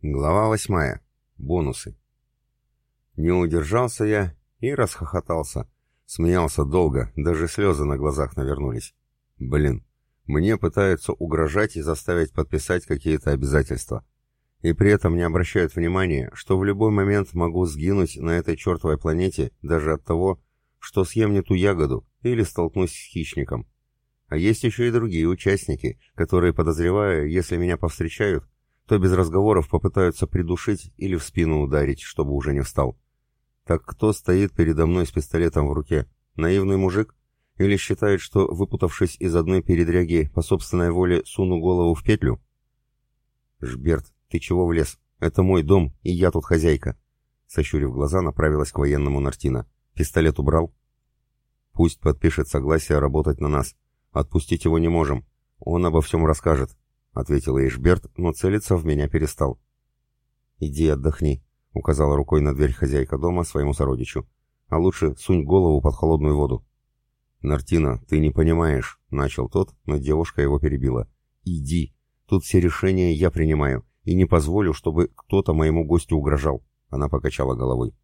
Глава восьмая. Бонусы. Не удержался я и расхохотался. Смеялся долго, даже слезы на глазах навернулись. Блин, мне пытаются угрожать и заставить подписать какие-то обязательства. И при этом не обращают внимания, что в любой момент могу сгинуть на этой чертовой планете даже от того, что съем не ту ягоду или столкнусь с хищником. А есть еще и другие участники, которые, подозреваю, если меня повстречают, то без разговоров попытаются придушить или в спину ударить, чтобы уже не встал. Так кто стоит передо мной с пистолетом в руке? Наивный мужик? Или считает, что, выпутавшись из одной передряги, по собственной воле суну голову в петлю? «Жберт, ты чего влез? Это мой дом, и я тут хозяйка!» Сощурив глаза, направилась к военному Нартина. «Пистолет убрал?» «Пусть подпишет согласие работать на нас. Отпустить его не можем. Он обо всем расскажет. — ответил Эйшберт, но целиться в меня перестал. «Иди отдохни», — указала рукой на дверь хозяйка дома своему сородичу. «А лучше сунь голову под холодную воду». «Нартина, ты не понимаешь», — начал тот, но девушка его перебила. «Иди. Тут все решения я принимаю, и не позволю, чтобы кто-то моему гостю угрожал», — она покачала головой.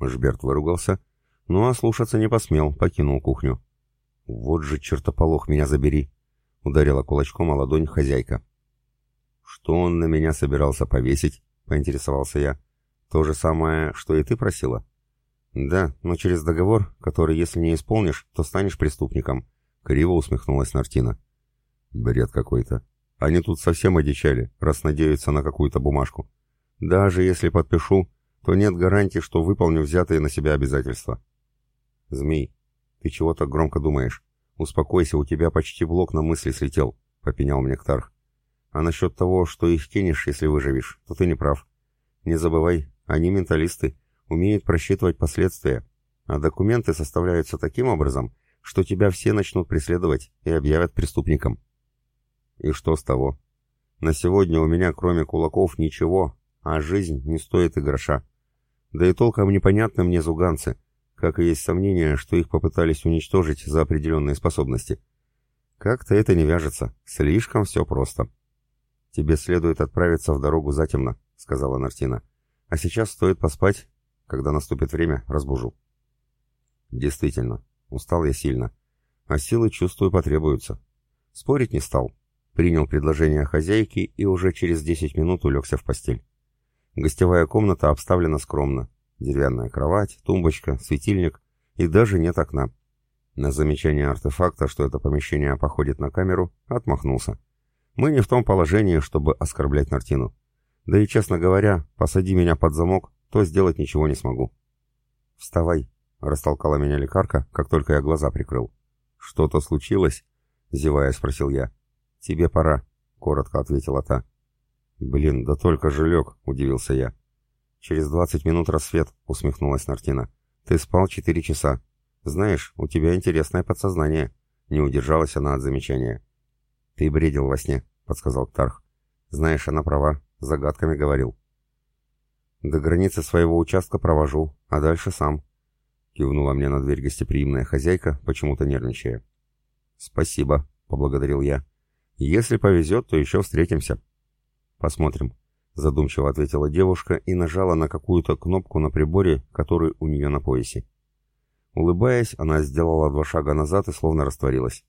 Жберт выругался, но ослушаться не посмел, покинул кухню. «Вот же чертополох меня забери!» Ударила кулачком о ладонь хозяйка. «Что он на меня собирался повесить?» — поинтересовался я. «То же самое, что и ты просила?» «Да, но через договор, который, если не исполнишь, то станешь преступником», — криво усмехнулась Нартина. «Бред какой-то. Они тут совсем одичали, раз надеются на какую-то бумажку. Даже если подпишу, то нет гарантии, что выполню взятые на себя обязательства». «Змей, ты чего так громко думаешь?» «Успокойся, у тебя почти блок на мысли слетел», — попенял мне Ктарх. «А насчет того, что их кинешь, если выживешь, то ты не прав. Не забывай, они менталисты, умеют просчитывать последствия, а документы составляются таким образом, что тебя все начнут преследовать и объявят преступником». «И что с того? На сегодня у меня, кроме кулаков, ничего, а жизнь не стоит и гроша. Да и толком непонятны мне зуганцы, как и есть сомнение, что их попытались уничтожить за определенные способности. Как-то это не вяжется, слишком все просто. «Тебе следует отправиться в дорогу затемно», — сказала Нартина. «А сейчас стоит поспать, когда наступит время, разбужу». Действительно, устал я сильно, а силы, чувствую, потребуются. Спорить не стал, принял предложение хозяйки и уже через 10 минут улегся в постель. Гостевая комната обставлена скромно, Деревянная кровать, тумбочка, светильник и даже нет окна. На замечание артефакта, что это помещение походит на камеру, отмахнулся. Мы не в том положении, чтобы оскорблять Нартину. Да и, честно говоря, посади меня под замок, то сделать ничего не смогу. «Вставай», — растолкала меня лекарка, как только я глаза прикрыл. «Что-то случилось?» — зевая спросил я. «Тебе пора», — коротко ответила та. «Блин, да только же лег», — удивился я. «Через двадцать минут рассвет», — усмехнулась Нартина. «Ты спал четыре часа. Знаешь, у тебя интересное подсознание». Не удержалась она от замечания. «Ты бредил во сне», — подсказал Ктарх. «Знаешь, она права. Загадками говорил». «До границы своего участка провожу, а дальше сам», — кивнула мне на дверь гостеприимная хозяйка, почему-то нервничая. «Спасибо», — поблагодарил я. «Если повезет, то еще встретимся». «Посмотрим», задумчиво ответила девушка и нажала на какую-то кнопку на приборе, который у нее на поясе. Улыбаясь, она сделала два шага назад и словно растворилась.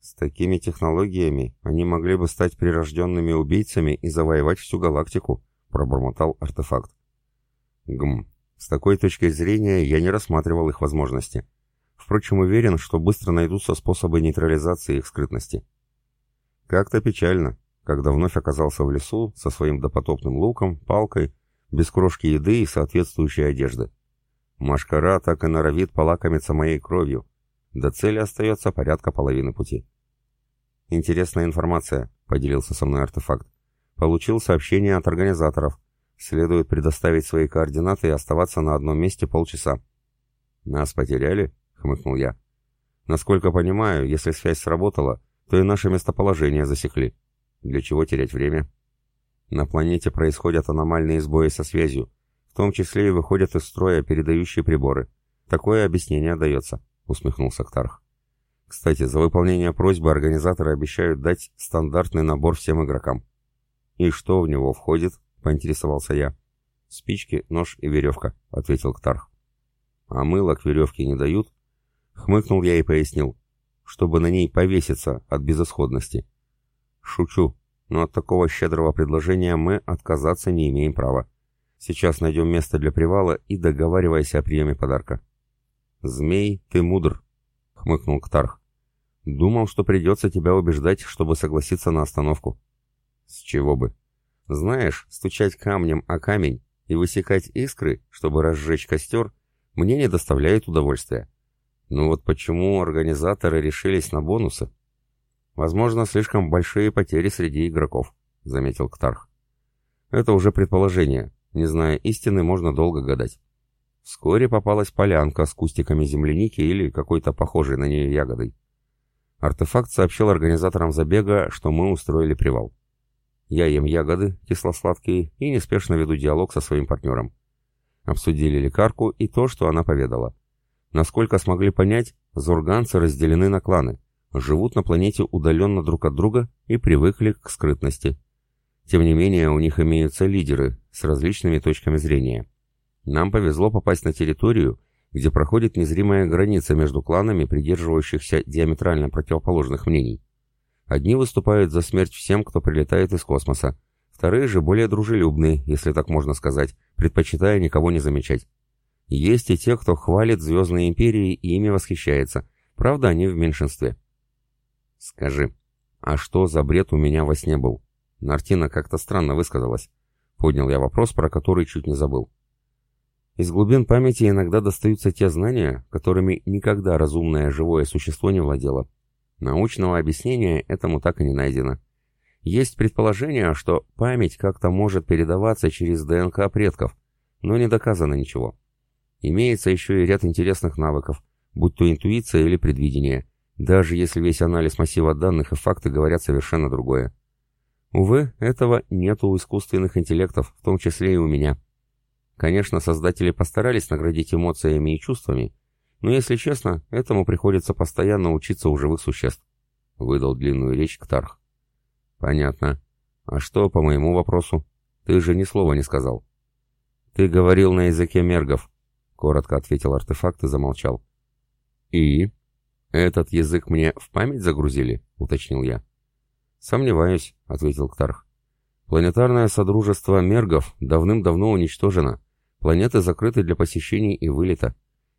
С такими технологиями они могли бы стать прирожденными убийцами и завоевать всю галактику, пробормотал артефакт. Гм, с такой точки зрения я не рассматривал их возможности. Впрочем, уверен, что быстро найдутся способы нейтрализации их скрытности. Как-то печально, когда вновь оказался в лесу со своим допотопным луком, палкой, без крошки еды и соответствующей одежды. Машкара так и норовит полакомиться моей кровью. До цели остается порядка половины пути. «Интересная информация», — поделился со мной артефакт. «Получил сообщение от организаторов. Следует предоставить свои координаты и оставаться на одном месте полчаса». «Нас потеряли?» — хмыкнул я. «Насколько понимаю, если связь сработала, то и наше местоположение засекли». Для чего терять время? На планете происходят аномальные сбои со связью, в том числе и выходят из строя передающие приборы. Такое объяснение дается, усмехнулся Ктарх. Кстати, за выполнение просьбы организаторы обещают дать стандартный набор всем игрокам. И что в него входит? поинтересовался я. «Спички, нож и веревка», — ответил Ктарх. «А мыло к веревке не дают?» Хмыкнул я и пояснил, чтобы на ней повеситься от безысходности. «Шучу, но от такого щедрого предложения мы отказаться не имеем права. Сейчас найдем место для привала и договаривайся о приеме подарка». «Змей, ты мудр», — хмыкнул Ктарх. «Думал, что придется тебя убеждать, чтобы согласиться на остановку». «С чего бы?» «Знаешь, стучать камнем о камень и высекать искры, чтобы разжечь костер, мне не доставляет удовольствия. Ну вот почему организаторы решились на бонусы? Возможно, слишком большие потери среди игроков, заметил Ктарх. Это уже предположение. Не зная истины, можно долго гадать. Вскоре попалась полянка с кустиками земляники или какой-то похожей на нее ягодой. Артефакт сообщил организаторам забега, что мы устроили привал. Я ем ягоды, кисло-сладкие, и неспешно веду диалог со своим партнером. Обсудили лекарку и то, что она поведала. Насколько смогли понять, зурганцы разделены на кланы, живут на планете удаленно друг от друга и привыкли к скрытности. Тем не менее, у них имеются лидеры с различными точками зрения. Нам повезло попасть на территорию, где проходит незримая граница между кланами, придерживающихся диаметрально противоположных мнений. Одни выступают за смерть всем, кто прилетает из космоса, вторые же более дружелюбные, если так можно сказать, предпочитая никого не замечать. Есть и те, кто хвалит звездные империи и ими восхищается, правда, они в меньшинстве. Скажи, а что за бред у меня во сне был? Нартина как-то странно высказалась. Поднял я вопрос, про который чуть не забыл. Из глубин памяти иногда достаются те знания, которыми никогда разумное живое существо не владело. Научного объяснения этому так и не найдено. Есть предположение, что память как-то может передаваться через ДНК предков, но не доказано ничего. Имеется еще и ряд интересных навыков, будь то интуиция или предвидение, даже если весь анализ массива данных и факты говорят совершенно другое. Увы, этого нет у искусственных интеллектов, в том числе и у меня. Конечно, создатели постарались наградить эмоциями и чувствами, но, если честно, этому приходится постоянно учиться у живых существ. Выдал длинную речь Ктарх. Понятно. А что по моему вопросу? Ты же ни слова не сказал. Ты говорил на языке мергов, коротко ответил артефакт и замолчал. И? Этот язык мне в память загрузили? уточнил я. Сомневаюсь, ответил Ктарх. Планетарное содружество мергов давным-давно уничтожено. Планеты закрыты для посещений и вылета.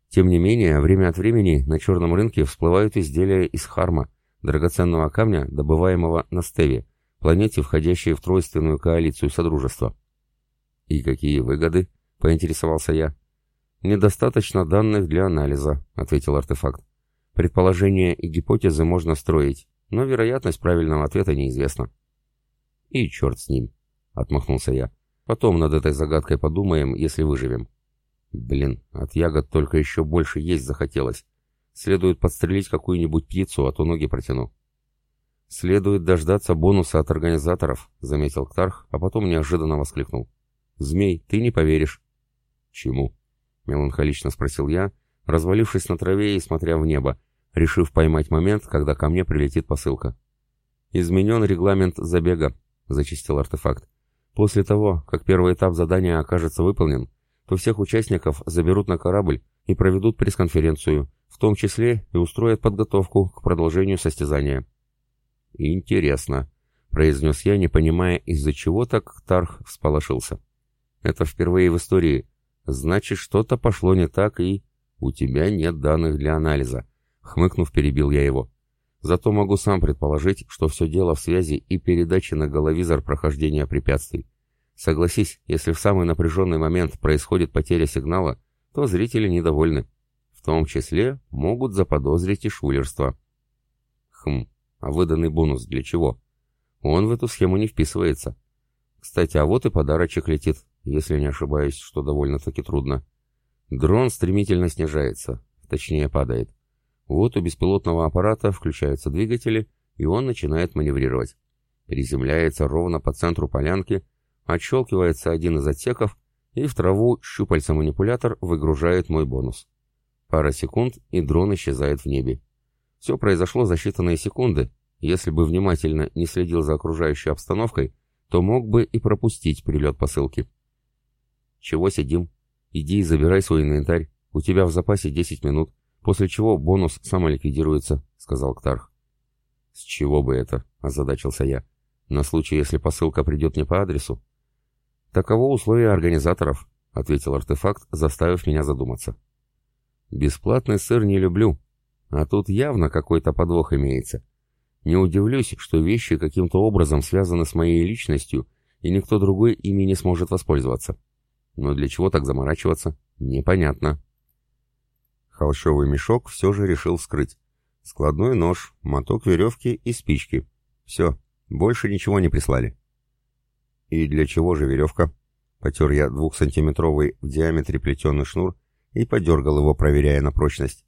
Тем не менее, время от времени на черном рынке всплывают изделия из харма, драгоценного камня, добываемого на Стеве, планете, входящей в тройственную коалицию Содружества. «И какие выгоды?» — поинтересовался я. «Недостаточно данных для анализа», — ответил артефакт. «Предположения и гипотезы можно строить, но вероятность правильного ответа неизвестна». «И черт с ним», — отмахнулся я. «Потом над этой загадкой подумаем, если выживем». Блин, от ягод только еще больше есть захотелось. Следует подстрелить какую-нибудь птицу, а то ноги протяну. Следует дождаться бонуса от организаторов, заметил Ктарх, а потом неожиданно воскликнул. Змей, ты не поверишь. Чему? Меланхолично спросил я, развалившись на траве и смотря в небо, решив поймать момент, когда ко мне прилетит посылка. «Изменен регламент забега», — зачистил артефакт. «После того, как первый этап задания окажется выполнен, то всех участников заберут на корабль и проведут пресс-конференцию, в том числе и устроят подготовку к продолжению состязания. «Интересно», — произнес я, не понимая, из-за чего так Тарх всполошился. «Это впервые в истории. Значит, что-то пошло не так, и...» «У тебя нет данных для анализа», — хмыкнув, перебил я его. «Зато могу сам предположить, что все дело в связи и передаче на головизор прохождения препятствий. Согласись, если в самый напряженный момент происходит потеря сигнала, то зрители недовольны. В том числе могут заподозрить и шулерство. Хм, а выданный бонус для чего? Он в эту схему не вписывается. Кстати, а вот и подарочек летит, если не ошибаюсь, что довольно-таки трудно. Дрон стремительно снижается, точнее падает. Вот у беспилотного аппарата включаются двигатели, и он начинает маневрировать. Приземляется ровно по центру полянки, Отщелкивается один из отсеков, и в траву щупальца-манипулятор выгружает мой бонус. Пара секунд, и дрон исчезает в небе. Все произошло за считанные секунды. Если бы внимательно не следил за окружающей обстановкой, то мог бы и пропустить прилет посылки. «Чего сидим? Иди и забирай свой инвентарь. У тебя в запасе 10 минут, после чего бонус самоликвидируется», — сказал Ктарх. «С чего бы это?» — озадачился я. «На случай, если посылка придет не по адресу?» «Таково условие организаторов», — ответил артефакт, заставив меня задуматься. «Бесплатный сыр не люблю, а тут явно какой-то подвох имеется. Не удивлюсь, что вещи каким-то образом связаны с моей личностью, и никто другой ими не сможет воспользоваться. Но для чего так заморачиваться? Непонятно. Холщовый мешок все же решил вскрыть. Складной нож, моток веревки и спички. Все, больше ничего не прислали. И для чего же веревка? Потер я двухсантиметровый в диаметре плетеный шнур и подергал его, проверяя на прочность.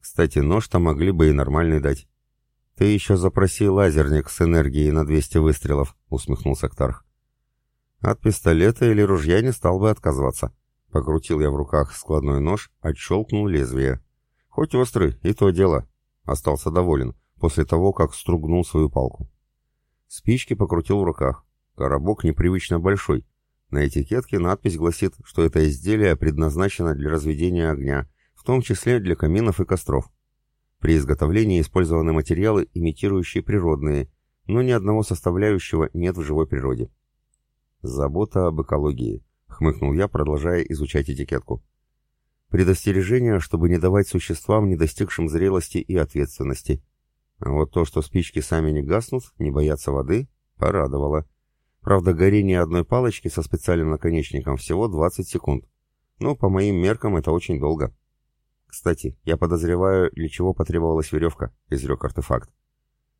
Кстати, нож-то могли бы и нормальный дать. «Ты еще запроси лазерник с энергией на 200 выстрелов», — усмехнулся Ктарх. «От пистолета или ружья не стал бы отказываться». Покрутил я в руках складной нож, отщелкнул лезвие. Хоть острый, и то дело. Остался доволен, после того, как стругнул свою палку. Спички покрутил в руках. Коробок непривычно большой. На этикетке надпись гласит, что это изделие предназначено для разведения огня, в том числе для каминов и костров. При изготовлении использованы материалы, имитирующие природные, но ни одного составляющего нет в живой природе. «Забота об экологии», — хмыкнул я, продолжая изучать этикетку. «Предостережение, чтобы не давать существам, не достигшим зрелости и ответственности. А вот то, что спички сами не гаснут, не боятся воды, порадовало. Правда, горение одной палочки со специальным наконечником всего 20 секунд. Но по моим меркам это очень долго». «Кстати, я подозреваю, для чего потребовалась веревка», — изрек артефакт.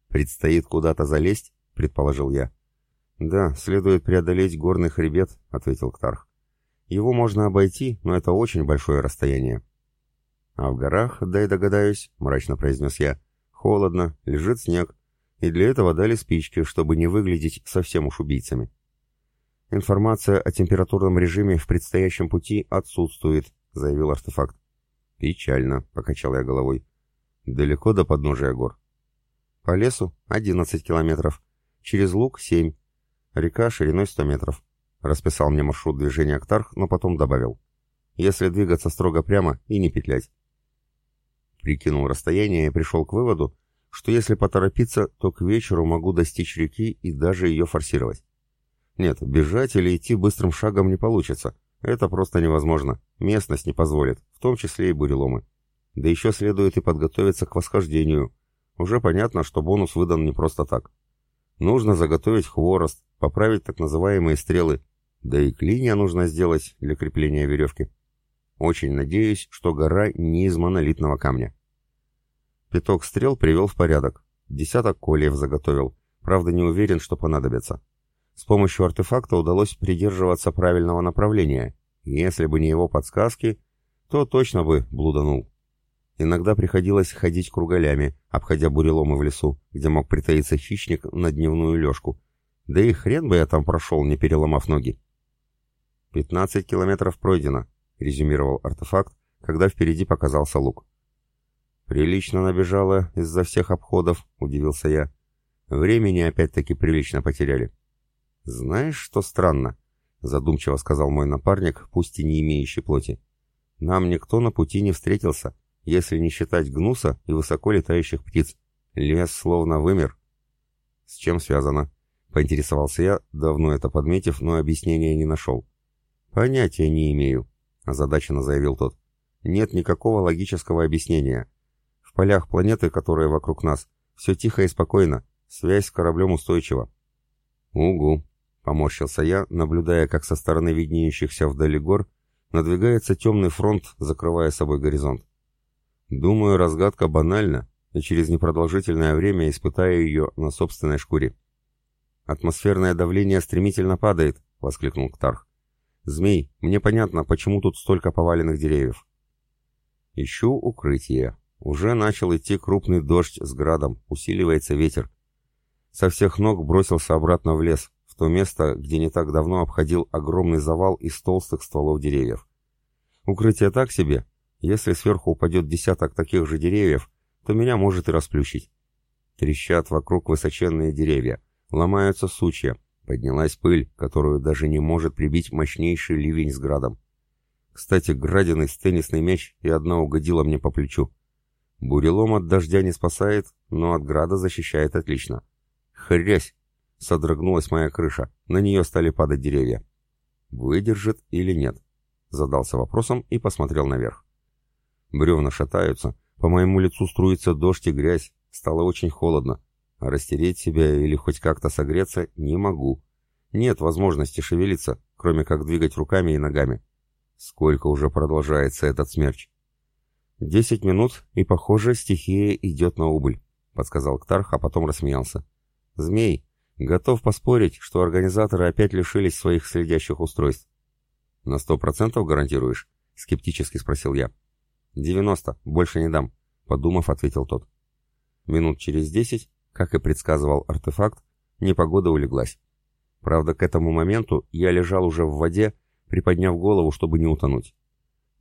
«Предстоит куда-то залезть?» — предположил я. «Да, следует преодолеть горный хребет», — ответил Ктарх. «Его можно обойти, но это очень большое расстояние». «А в горах, да и догадаюсь», — мрачно произнес я, — «холодно, лежит снег, и для этого дали спички, чтобы не выглядеть совсем уж убийцами». «Информация о температурном режиме в предстоящем пути отсутствует», — заявил артефакт. «Печально», — покачал я головой. «Далеко до подножия гор?» «По лесу — 11 километров. Через луг — 7. Река шириной 100 метров». Расписал мне маршрут движения Актарх, но потом добавил. «Если двигаться строго прямо и не петлять». Прикинул расстояние и пришел к выводу, что если поторопиться, то к вечеру могу достичь реки и даже ее форсировать. Нет, бежать или идти быстрым шагом не получится. Это просто невозможно. Местность не позволит, в том числе и буреломы. Да еще следует и подготовиться к восхождению. Уже понятно, что бонус выдан не просто так. Нужно заготовить хворост, поправить так называемые стрелы, да и клинья нужно сделать для крепления веревки. Очень надеюсь, что гора не из монолитного камня. Пяток стрел привел в порядок. Десяток колеев заготовил. Правда, не уверен, что понадобится. С помощью артефакта удалось придерживаться правильного направления. Если бы не его подсказки, то точно бы блуданул. Иногда приходилось ходить кругалями, обходя буреломы в лесу, где мог притаиться хищник на дневную лёжку. Да и хрен бы я там прошел, не переломав ноги. «Пятнадцать километров пройдено», — резюмировал артефакт, когда впереди показался лук. «Прилично набежало из-за всех обходов», — удивился я. «Времени опять-таки прилично потеряли». «Знаешь, что странно?» — задумчиво сказал мой напарник, пусть и не имеющий плоти. «Нам никто на пути не встретился, если не считать гнуса и высоко летающих птиц. Лес словно вымер». «С чем связано?» — поинтересовался я, давно это подметив, но объяснения не нашел. «Понятия не имею», — озадаченно заявил тот. «Нет никакого логического объяснения. В полях планеты, которые вокруг нас, все тихо и спокойно, связь с кораблем устойчива». «Угу», Поморщился я, наблюдая, как со стороны виднеющихся вдали гор надвигается темный фронт, закрывая собой горизонт. Думаю, разгадка банальна, и через непродолжительное время испытаю ее на собственной шкуре. «Атмосферное давление стремительно падает», — воскликнул Ктарх. «Змей, мне понятно, почему тут столько поваленных деревьев». Ищу укрытие. Уже начал идти крупный дождь с градом, усиливается ветер. Со всех ног бросился обратно в лес, в то место, где не так давно обходил огромный завал из толстых стволов деревьев. Укрытие так себе. Если сверху упадет десяток таких же деревьев, то меня может и расплющить. Трещат вокруг высоченные деревья, ломаются сучья, Поднялась пыль, которую даже не может прибить мощнейший ливень с градом. Кстати, градины с теннисный мяч и одна угодила мне по плечу. Бурелом от дождя не спасает, но от града защищает отлично. Хрясь! Содрогнулась моя крыша, на нее стали падать деревья. Выдержит или нет? Задался вопросом и посмотрел наверх. Бревна шатаются, по моему лицу струится дождь и грязь, стало очень холодно. А растереть себя или хоть как-то согреться не могу. Нет возможности шевелиться, кроме как двигать руками и ногами. Сколько уже продолжается этот смерч? Десять минут, и, похоже, стихия идет на убыль, подсказал Ктарх, а потом рассмеялся. Змей, готов поспорить, что организаторы опять лишились своих следящих устройств. На сто процентов гарантируешь? Скептически спросил я. «Девяносто, больше не дам», — подумав, ответил тот. Минут через десять, как и предсказывал артефакт, непогода улеглась. Правда, к этому моменту я лежал уже в воде, приподняв голову, чтобы не утонуть.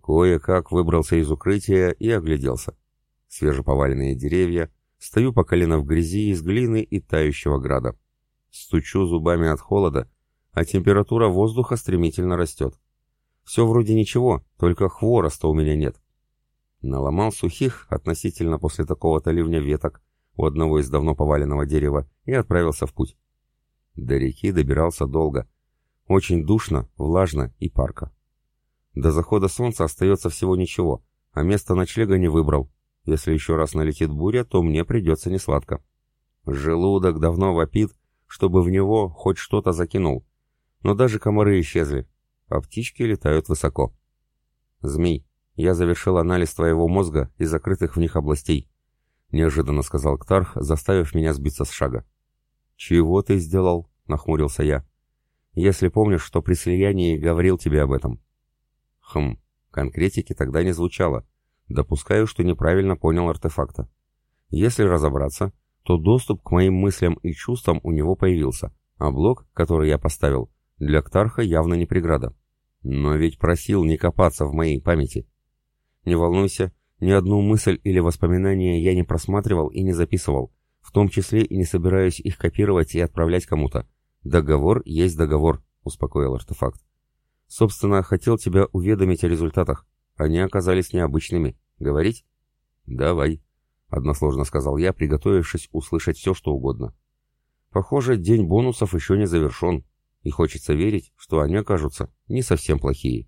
Кое-как выбрался из укрытия и огляделся. Свежеповаленные деревья, стою по колено в грязи из глины и тающего града. Стучу зубами от холода, а температура воздуха стремительно растет. Все вроде ничего, только хвороста у меня нет. Наломал сухих относительно после такого-то ливня веток у одного из давно поваленного дерева и отправился в путь. До реки добирался долго. Очень душно, влажно и парко. До захода солнца остается всего ничего, а место ночлега не выбрал. Если еще раз налетит буря, то мне придется несладко. Желудок давно вопит, чтобы в него хоть что-то закинул. Но даже комары исчезли, а птички летают высоко. Змей, «Я завершил анализ твоего мозга и закрытых в них областей», — неожиданно сказал Ктарх, заставив меня сбиться с шага. «Чего ты сделал?» — нахмурился я. «Если помнишь, что при слиянии говорил тебе об этом». «Хм, конкретики тогда не звучало. Допускаю, что неправильно понял артефакта. Если разобраться, то доступ к моим мыслям и чувствам у него появился, а блок, который я поставил, для Ктарха явно не преграда. Но ведь просил не копаться в моей памяти». Не волнуйся, ни одну мысль или воспоминание я не просматривал и не записывал, в том числе и не собираюсь их копировать и отправлять кому-то. Договор есть договор, успокоил артефакт. Собственно, хотел тебя уведомить о результатах. Они оказались необычными. Говорить? Давай, односложно сказал я, приготовившись услышать все, что угодно. Похоже, день бонусов еще не завершен, и хочется верить, что они окажутся не совсем плохие.